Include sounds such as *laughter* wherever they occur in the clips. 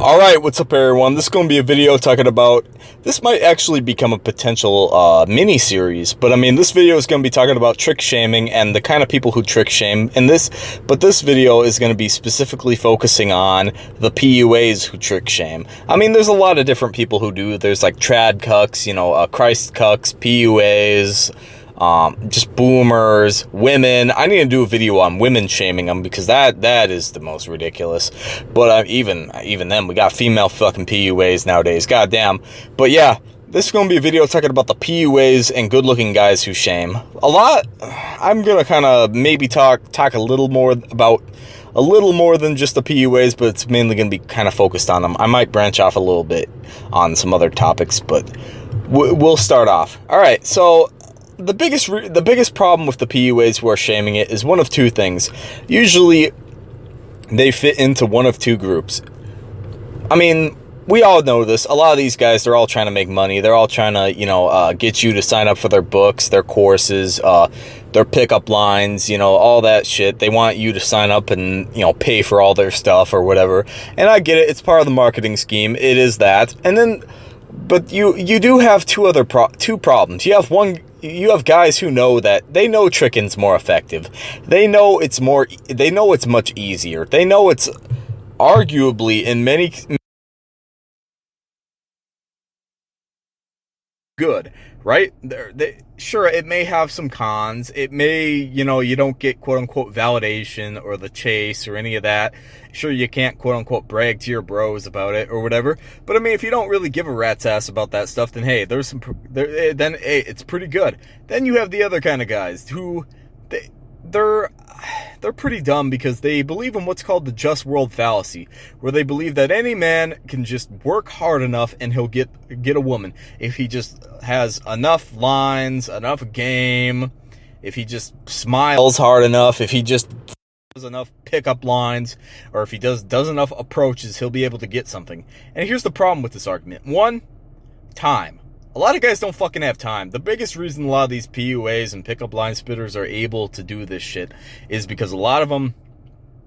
Alright, what's up everyone? This is going to be a video talking about, this might actually become a potential uh, mini-series, but I mean, this video is going to be talking about trick shaming and the kind of people who trick shame, and this, but this video is going to be specifically focusing on the PUAs who trick shame. I mean, there's a lot of different people who do, there's like trad cucks, you know, uh, Christ cucks, PUAs, um, just boomers, women. I need to do a video on women shaming them because that that is the most ridiculous. But uh, even even then, we got female fucking PUAs nowadays. Goddamn. But yeah, this is going to be a video talking about the PUAs and good-looking guys who shame. A lot. I'm gonna kind of maybe talk talk a little more about a little more than just the PUAs, but it's mainly going to be kind of focused on them. I might branch off a little bit on some other topics, but we'll start off. All right, so the biggest the biggest problem with the PUAs who are shaming it is one of two things. Usually, they fit into one of two groups. I mean, we all know this. A lot of these guys, they're all trying to make money. They're all trying to, you know, uh, get you to sign up for their books, their courses, uh, their pickup lines, you know, all that shit. They want you to sign up and, you know, pay for all their stuff or whatever. And I get it. It's part of the marketing scheme. It is that. And then, but you, you do have two other pro two problems. You have one you have guys who know that they know tricking's more effective. They know it's more, they know it's much easier. They know it's arguably in many good, right? They're, sure, it may have some cons. It may, you know, you don't get quote unquote validation or the chase or any of that. Sure, you can't quote unquote brag to your bros about it or whatever. But I mean, if you don't really give a rat's ass about that stuff, then hey, there's some, there, eh, then hey, it's pretty good. Then you have the other kind of guys who, they, they're they're pretty dumb because they believe in what's called the just world fallacy, where they believe that any man can just work hard enough and he'll get get a woman if he just has enough lines, enough game, if he just smiles hard enough, if he just does enough pickup lines, or if he does does enough approaches, he'll be able to get something. And here's the problem with this argument. One, time. A lot of guys don't fucking have time. The biggest reason a lot of these PUAs and pickup line spitters are able to do this shit is because a lot of them,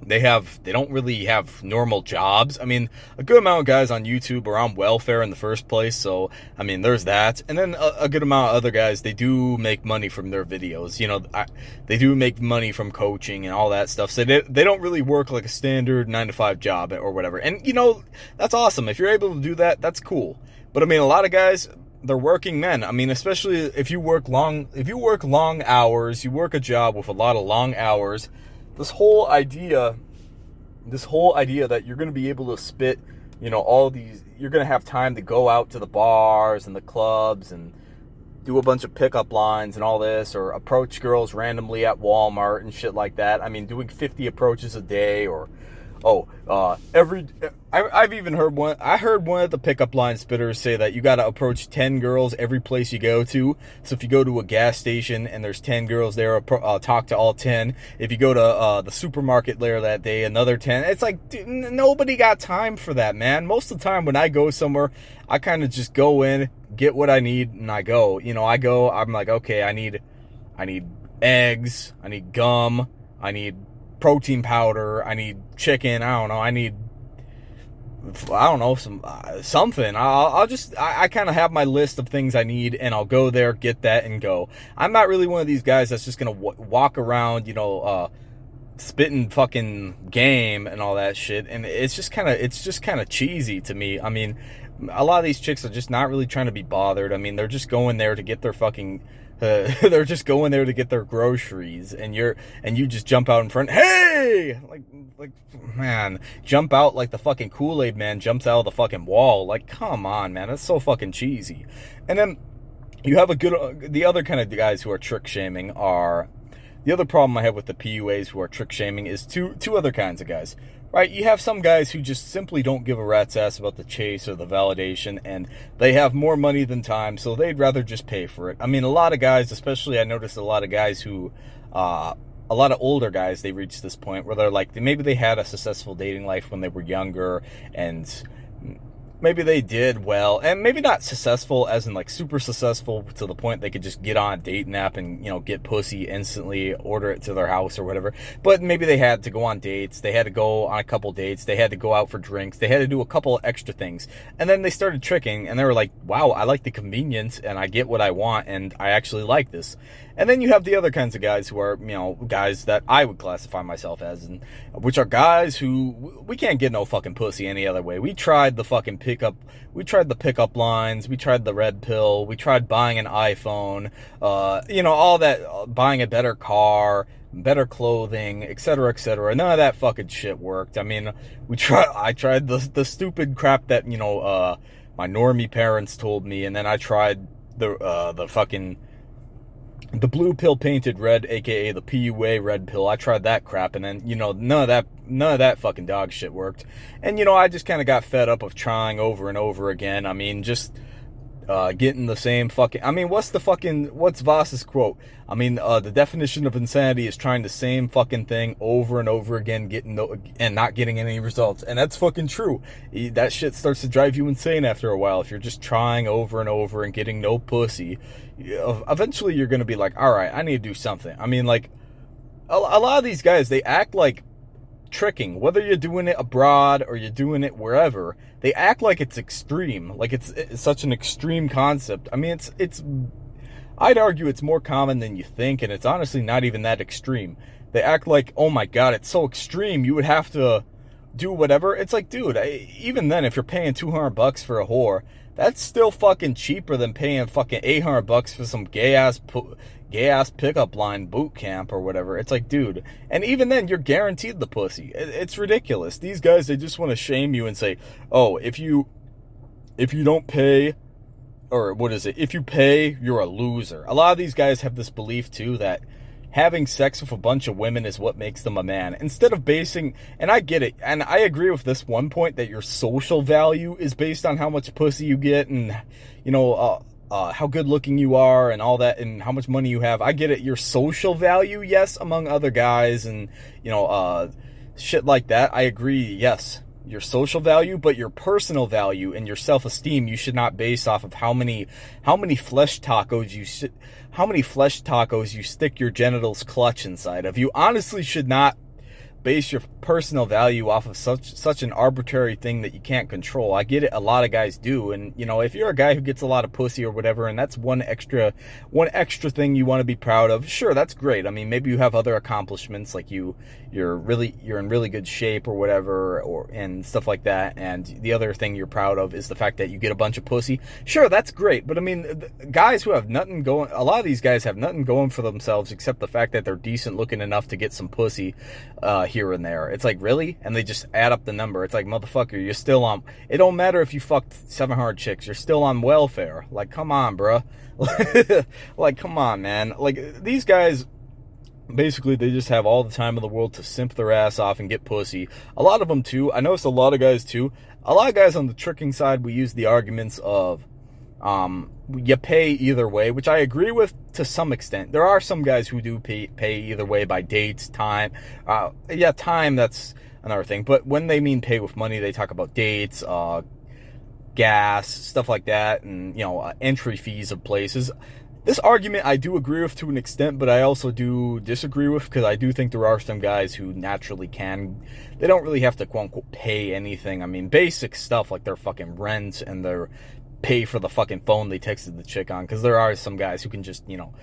they have, they don't really have normal jobs. I mean, a good amount of guys on YouTube are on welfare in the first place. So, I mean, there's that. And then a, a good amount of other guys, they do make money from their videos. You know, I, they do make money from coaching and all that stuff. So they, they don't really work like a standard nine to five job or whatever. And, you know, that's awesome. If you're able to do that, that's cool. But I mean, a lot of guys, they're working men. I mean, especially if you work long, if you work long hours, you work a job with a lot of long hours, this whole idea, this whole idea that you're going to be able to spit, you know, all these, you're going to have time to go out to the bars and the clubs and do a bunch of pickup lines and all this, or approach girls randomly at Walmart and shit like that. I mean, doing 50 approaches a day or Oh, uh, every I, have even heard one. I heard one of the pickup line spitters say that you got to approach ten girls every place you go to. So if you go to a gas station and there's ten girls there, uh, talk to all ten. If you go to uh, the supermarket there that day, another ten. It's like dude, nobody got time for that, man. Most of the time when I go somewhere, I kind of just go in, get what I need, and I go. You know, I go. I'm like, okay, I need, I need eggs, I need gum, I need protein powder. I need chicken. I don't know. I need I don't know some uh, something. I'll, I'll just I, I kind of have my list of things I need, and I'll go there, get that, and go. I'm not really one of these guys that's just gonna walk around, you know, uh, spitting fucking game and all that shit. And it's just kind of it's just kind of cheesy to me. I mean, a lot of these chicks are just not really trying to be bothered. I mean, they're just going there to get their fucking uh, *laughs* they're just going there to get their groceries, and you're and you just jump out in front. Hey, like like man, jump out like the fucking Kool Aid man jumps out of the fucking wall. Like, come on, man, that's so fucking cheesy. And then you have a good uh, the other kind of guys who are trick shaming are the other problem I have with the PUAs who are trick shaming is two two other kinds of guys right? You have some guys who just simply don't give a rat's ass about the chase or the validation, and they have more money than time, so they'd rather just pay for it. I mean, a lot of guys, especially I noticed a lot of guys who, uh, a lot of older guys, they reach this point where they're like, maybe they had a successful dating life when they were younger, and maybe they did well and maybe not successful as in like super successful to the point they could just get on a dating app and you know get pussy instantly order it to their house or whatever. But maybe they had to go on dates they had to go on a couple dates they had to go out for drinks they had to do a couple extra things. And then they started tricking and they were like wow i like the convenience and i get what i want and i actually like this and then you have the other kinds of guys who are, you know, guys that I would classify myself as, and which are guys who we can't get no fucking pussy any other way. We tried the fucking pickup, we tried the pickup lines, we tried the red pill, we tried buying an iPhone, uh, you know, all that, uh, buying a better car, better clothing, etc., etc. None of that fucking shit worked. I mean, we tried, I tried the the stupid crap that you know, uh, my normie parents told me, and then I tried the uh, the fucking the blue pill painted red, aka the PUA red pill. I tried that crap, and then you know none of that none of that fucking dog shit worked. And you know I just kind of got fed up of trying over and over again. I mean, just uh, getting the same fucking. I mean, what's the fucking what's Voss's quote? I mean, uh, the definition of insanity is trying the same fucking thing over and over again, getting no, and not getting any results, and that's fucking true. That shit starts to drive you insane after a while if you're just trying over and over and getting no pussy. Eventually, you're gonna be like, all right, I need to do something. I mean, like a, a lot of these guys, they act like tricking, whether you're doing it abroad or you're doing it wherever, they act like it's extreme, like it's, it's, such an extreme concept. I mean, it's it's. I'd argue it's more common than you think, and it's honestly not even that extreme. They act like, oh my god, it's so extreme, you would have to do whatever. It's like, dude, I, even then, if you're paying 200 bucks for a whore, that's still fucking cheaper than paying fucking 800 bucks for some gay ass gay ass pickup line boot camp or whatever. It's like, dude, and even then, you're guaranteed the pussy. It's ridiculous. These guys, they just want to shame you and say, oh, if you, if you don't pay, or what is it? If you pay, you're a loser. A lot of these guys have this belief too that having sex with a bunch of women is what makes them a man. Instead of basing, and I get it, and I agree with this one point that your social value is based on how much pussy you get and, you know, uh, uh, how good looking you are and all that and how much money you have. I get it. Your social value, yes, among other guys and, you know, uh, shit like that. I agree. Yes. Your social value, but your personal value and your self-esteem, you should not base off of how many, how many flesh tacos you how many flesh tacos you stick your genitals clutch inside of. You honestly should not base your personal value off of such such an arbitrary thing that you can't control. I get it, a lot of guys do, and you know, if you're a guy who gets a lot of pussy or whatever, and that's one extra one extra thing you want to be proud of, sure, that's great. I mean, maybe you have other accomplishments, like you you're really you're in really good shape or whatever, or and stuff like that. And the other thing you're proud of is the fact that you get a bunch of pussy. Sure, that's great, but I mean, guys who have nothing going, a lot of these guys have nothing going for themselves except the fact that they're decent looking enough to get some pussy uh, here and there. It's like really, and they just add up the number. It's like motherfucker, you're still on. It don't matter if you fucked 700 chicks, you're still on welfare. Like, come on, bruh. *laughs* like, come on, man. Like these guys basically they just have all the time in the world to simp their ass off and get pussy. A lot of them too. I noticed a lot of guys too. A lot of guys on the tricking side, we use the arguments of um, you pay either way, which I agree with to some extent. There are some guys who do pay, pay either way by dates, time. Uh, yeah, time, that's another thing. But when they mean pay with money, they talk about dates, uh, gas, stuff like that, and, you know, uh, entry fees of places. This argument I do agree with to an extent, but I also do disagree with because I do think there are some guys who naturally can. They don't really have to quote unquote pay anything. I mean, basic stuff like their fucking rent and their pay for the fucking phone they texted the chick on because there are some guys who can just you know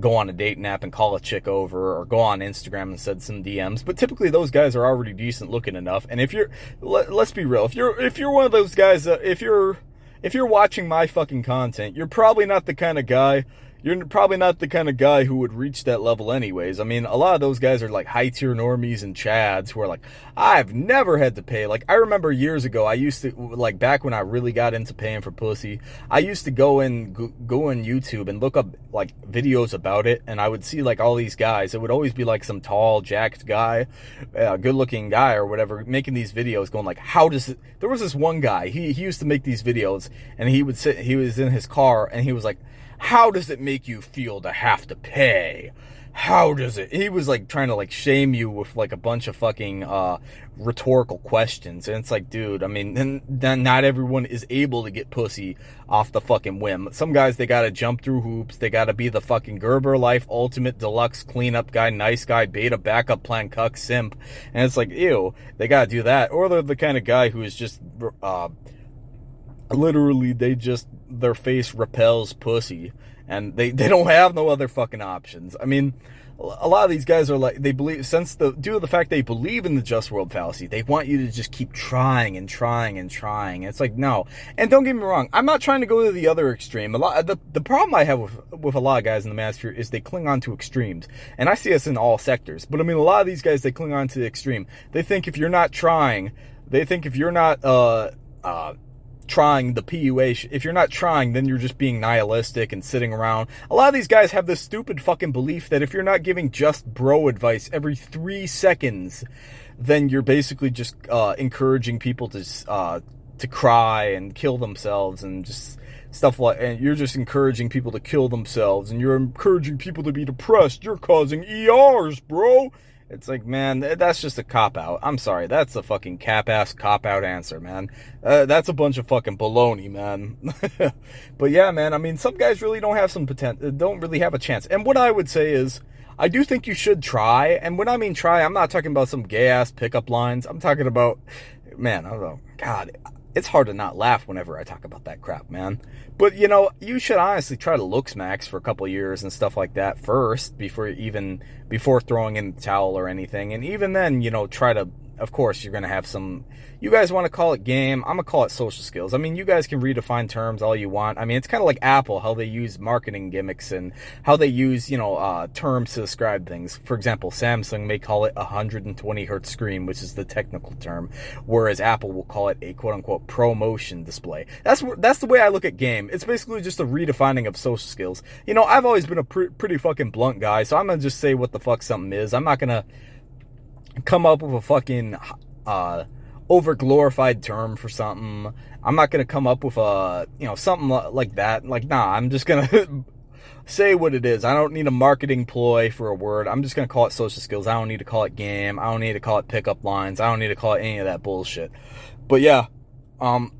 go on a date nap and call a chick over or go on instagram and send some dms but typically those guys are already decent looking enough. And if you're let, us be real if you're if you're one of those guys uh, if you're if you're watching my fucking content you're probably not the kind of guy you're probably not the kind of guy who would reach that level anyways. I mean, a lot of those guys are like high tier normies and chads who are like, I've never had to pay. Like, I remember years ago, I used to, like, back when I really got into paying for pussy, I used to go in, go on YouTube and look up, like, videos about it, and I would see, like, all these guys. It would always be, like, some tall, jacked guy, uh, good looking guy or whatever, making these videos going, like, how does it, there was this one guy, he, he used to make these videos, and he would sit, he was in his car, and he was like, how does it make you feel to have to pay? how does it? He was like trying to like shame you with like a bunch of fucking uh, rhetorical questions, and it's like, dude, I mean, then, not everyone is able to get pussy off the fucking whim. Some guys they gotta jump through hoops, they gotta be the fucking Gerber Life Ultimate Deluxe cleanup guy, nice guy, beta backup plan cuck simp, and it's like, ew, they gotta do that, or they're the kind of guy who is just uh, literally they just their face repels pussy and they, they don't have no other fucking options. I mean, a lot of these guys are like, they believe, since the, due to the fact they believe in the just world fallacy, they want you to just keep trying and trying and trying. It's like, no. And don't get me wrong, I'm not trying to go to the other extreme. A lot, the, the problem I have with, with a lot of guys in the manosphere is they cling on to extremes. And I see this in all sectors. But I mean, a lot of these guys, they cling on to the extreme. They think if you're not trying, they think if you're not, uh, uh, trying the PUA. If you're not trying, then you're just being nihilistic and sitting around. A lot of these guys have this stupid fucking belief that if you're not giving just bro advice every three seconds, then you're basically just uh, encouraging people to uh, to cry and kill themselves and just stuff like and you're just encouraging people to kill themselves and you're encouraging people to be depressed you're causing ERs bro it's like, man, that's just a cop out. I'm sorry, that's a fucking cap ass cop out answer, man. Uh, that's a bunch of fucking baloney, man. *laughs* but yeah, man, I mean, some guys really don't have some potential, don't really have a chance. And what I would say is, I do think you should try. And when I mean try, I'm not talking about some gay ass pickup lines. I'm talking about, man, I don't know. God, it's hard to not laugh whenever I talk about that crap, man. But you know, you should honestly try to looks max for a couple years and stuff like that first before even before throwing in the towel or anything. And even then, you know, try to of course, you're going to have some. You guys want to call it game. I'm going to call it social skills. I mean, you guys can redefine terms all you want. I mean, it's kind of like Apple, how they use marketing gimmicks and how they use, you know, uh, terms to describe things. For example, Samsung may call it a 120 hertz screen, which is the technical term, whereas Apple will call it a quote unquote ProMotion display. That's that's the way I look at game. It's basically just a redefining of social skills. You know, I've always been a pre- pretty fucking blunt guy, so I'm going to just say what the fuck something is. I'm not going to come up with a fucking uh, over glorified term for something. I'm not gonna come up with a you know something like that. Like nah, I'm just gonna *laughs* say what it is. I don't need a marketing ploy for a word. I'm just gonna call it social skills. I don't need to call it game. I don't need to call it pickup lines. I don't need to call it any of that bullshit. But yeah, um,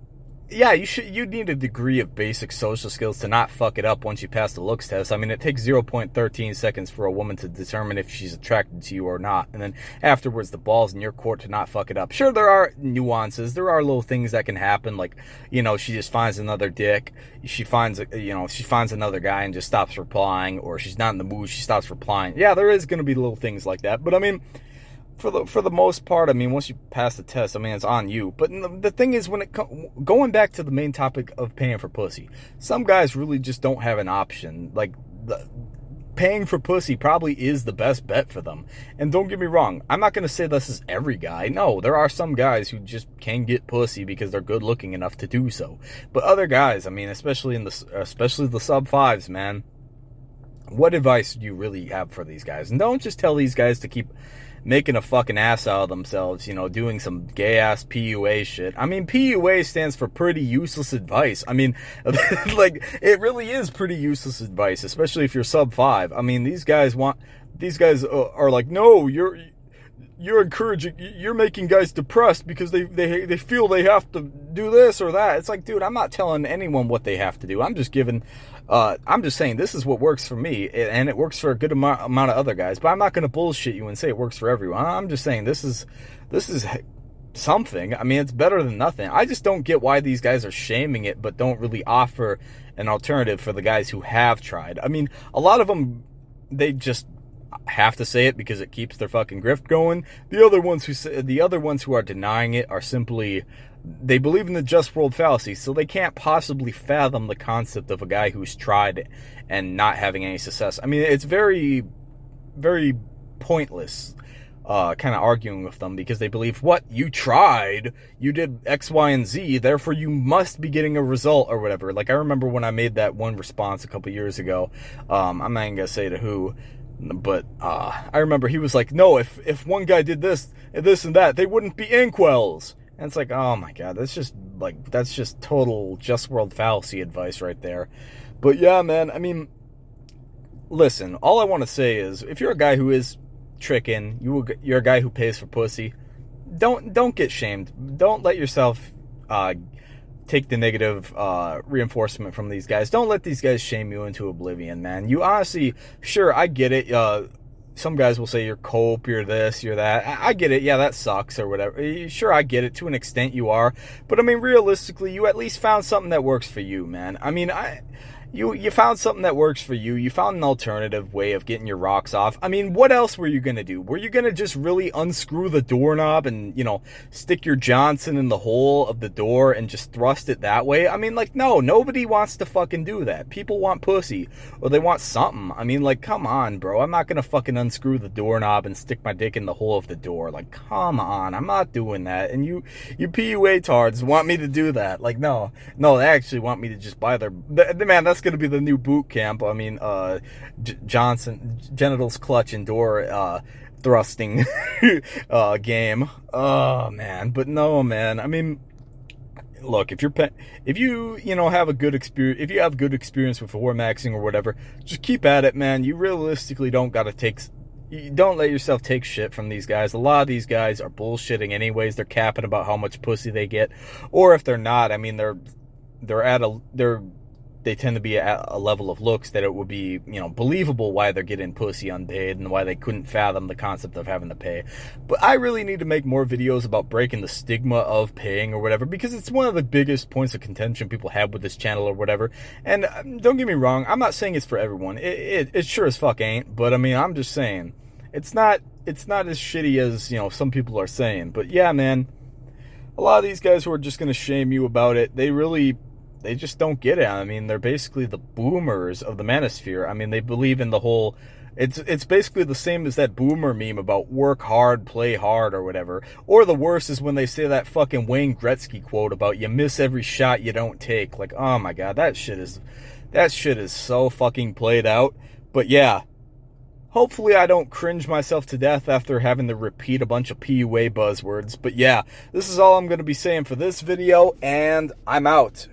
yeah, you should you need a degree of basic social skills to not fuck it up once you pass the looks test. I mean, it takes 0.13 seconds for a woman to determine if she's attracted to you or not. And then afterwards the ball's in your court to not fuck it up. Sure there are nuances. There are little things that can happen like, you know, she just finds another dick. She finds you know, she finds another guy and just stops replying or she's not in the mood, she stops replying. Yeah, there is going to be little things like that. But I mean, for the for the most part, I mean, once you pass the test, I mean, it's on you. But the thing is, when it going back to the main topic of paying for pussy, some guys really just don't have an option. Like the, paying for pussy probably is the best bet for them. And don't get me wrong, I'm not going to say this is every guy. No, there are some guys who just can get pussy because they're good looking enough to do so. But other guys, I mean, especially in the especially the sub fives, man. What advice do you really have for these guys? And don't just tell these guys to keep making a fucking ass out of themselves, you know, doing some gay ass PUA shit. I mean, PUA stands for pretty useless advice. I mean, *laughs* like, it really is pretty useless advice, especially if you're sub five. I mean, these guys want, these guys uh, are like, no, you're, you're encouraging, you're making guys depressed because they, they, they feel they have to do this or that. It's like, dude, I'm not telling anyone what they have to do. I'm just giving, uh, I'm just saying this is what works for me and it works for a good amount, amount of other guys, but I'm not going to bullshit you and say it works for everyone. I'm just saying this is, this is something. I mean, it's better than nothing. I just don't get why these guys are shaming it, but don't really offer an alternative for the guys who have tried. I mean, a lot of them, they just have to say it because it keeps their fucking grift going. The other ones who say, the other ones who are denying it are simply they believe in the just world fallacy, so they can't possibly fathom the concept of a guy who's tried and not having any success. I mean, it's very very pointless uh, kind of arguing with them because they believe what you tried, you did X, Y, and Z, therefore you must be getting a result or whatever. Like I remember when I made that one response a couple years ago. Um, I'm not even gonna say to who, but uh, I remember he was like, "No, if if one guy did this and this and that, they wouldn't be incels." And it's like, oh my god, that's just like that's just total just world fallacy advice right there. But yeah, man, I mean, listen, all I want to say is if you're a guy who is tricking, you will, you're a guy who pays for pussy, don't don't get shamed. Don't let yourself uh, take the negative uh, reinforcement from these guys. Don't let these guys shame you into oblivion, man. You honestly, sure, I get it. Uh, some guys will say you're cope, you're this, you're that. I, I get it. Yeah, that sucks or whatever. Sure, I get it to an extent. You are, but I mean, realistically, you at least found something that works for you, man. I mean, I you you found something that works for you. You found an alternative way of getting your rocks off. I mean, what else were you gonna do? Were you gonna just really unscrew the doorknob and you know stick your Johnson in the hole of the door and just thrust it that way? I mean, like, no, nobody wants to fucking do that. People want pussy or they want something. I mean, like, come on, bro. I'm not gonna fucking unscrew the doorknob and stick my dick in the hole of the door. Like, come on, I'm not doing that. And you you PUA tards want me to do that? Like, no, no, they actually want me to just buy their the, man. That's that's going to be the new boot camp. I mean, uh, J Johnson genitals clutch and door uh, thrusting *laughs* uh, game. Oh man, but no man. I mean, look if you're if you you know have a good experience if you have good experience with whore maxing or whatever, just keep at it, man. You realistically don't got to take you don't let yourself take shit from these guys. A lot of these guys are bullshitting anyways. They're capping about how much pussy they get. Or if they're not, I mean they're they're at a they're they tend to be at a level of looks that it would be, you know, believable why they're getting pussy unpaid and why they couldn't fathom the concept of having to pay. But I really need to make more videos about breaking the stigma of paying or whatever because it's one of the biggest points of contention people have with this channel or whatever. And um, don't get me wrong, I'm not saying it's for everyone. It, it, it sure as fuck ain't. But I mean, I'm just saying it's not it's not as shitty as you know some people are saying. But yeah, man. A lot of these guys who are just going to shame you about it, they really they just don't get it. I mean, they're basically the boomers of the manosphere. I mean, they believe in the whole it's it's basically the same as that boomer meme about work hard, play hard or whatever. Or the worst is when they say that fucking Wayne Gretzky quote about you miss every shot you don't take. Like, oh my god, that shit is that shit is so fucking played out. But yeah, Hopefully I don't cringe myself to death after having to repeat a bunch of PUA buzzwords. But yeah, this is all I'm going to be saying for this video, and I'm out.